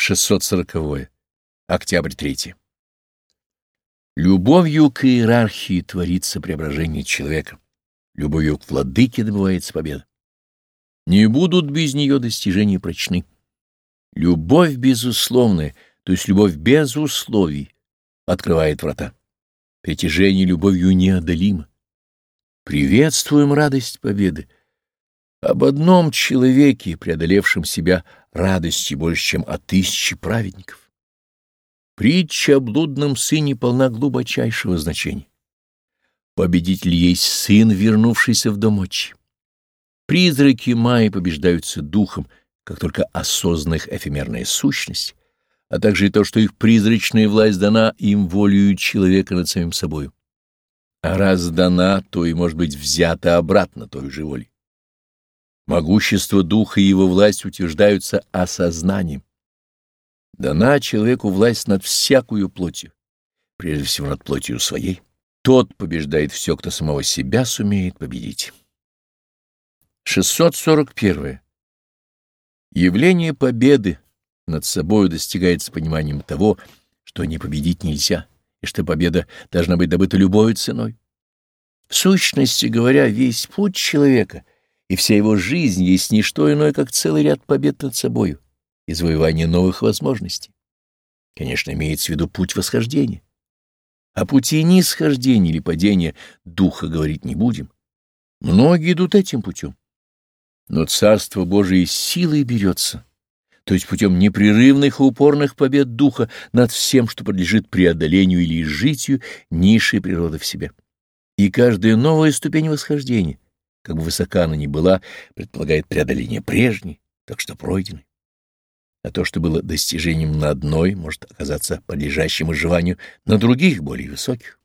640. -е. Октябрь 3. Любовью к иерархии творится преображение человека. Любовью к владыке добывается победа. Не будут без нее достижения прочны. Любовь безусловная, то есть любовь без условий, открывает врата. Притяжение любовью неодолимо. Приветствуем радость победы. Об одном человеке, преодолевшем себя, радости больше, чем о тысяче праведников. Притча о блудном сыне полна глубочайшего значения. Победитель есть сын, вернувшийся в дом отчи. Призраки Майи побеждаются духом, как только осознанных эфемерная сущность, а также и то, что их призрачная власть дана им волею человека над самим собою. А раз дана, то и может быть взята обратно той же волей. Могущество духа и его власть утверждаются осознанием. Дана человеку власть над всякую плотью, прежде всего над плотью своей. Тот побеждает все, кто самого себя сумеет победить. 641. Явление победы над собою достигается пониманием того, что не победить нельзя, и что победа должна быть добыта любой ценой. В сущности говоря, весь путь человека и вся его жизнь есть не что иное, как целый ряд побед над собою и завоевание новых возможностей. Конечно, имеется в виду путь восхождения. О пути нисхождения или падения духа говорить не будем. Многие идут этим путем. Но Царство Божие силой берется, то есть путем непрерывных и упорных побед духа над всем, что подлежит преодолению или изжитию низшей природы в себе. И каждая новая ступень восхождения — как бы высока она ни была, предполагает преодоление прежней, так что пройденной. А то, что было достижением на одной, может оказаться подлежащим изживанию на других, более высоких.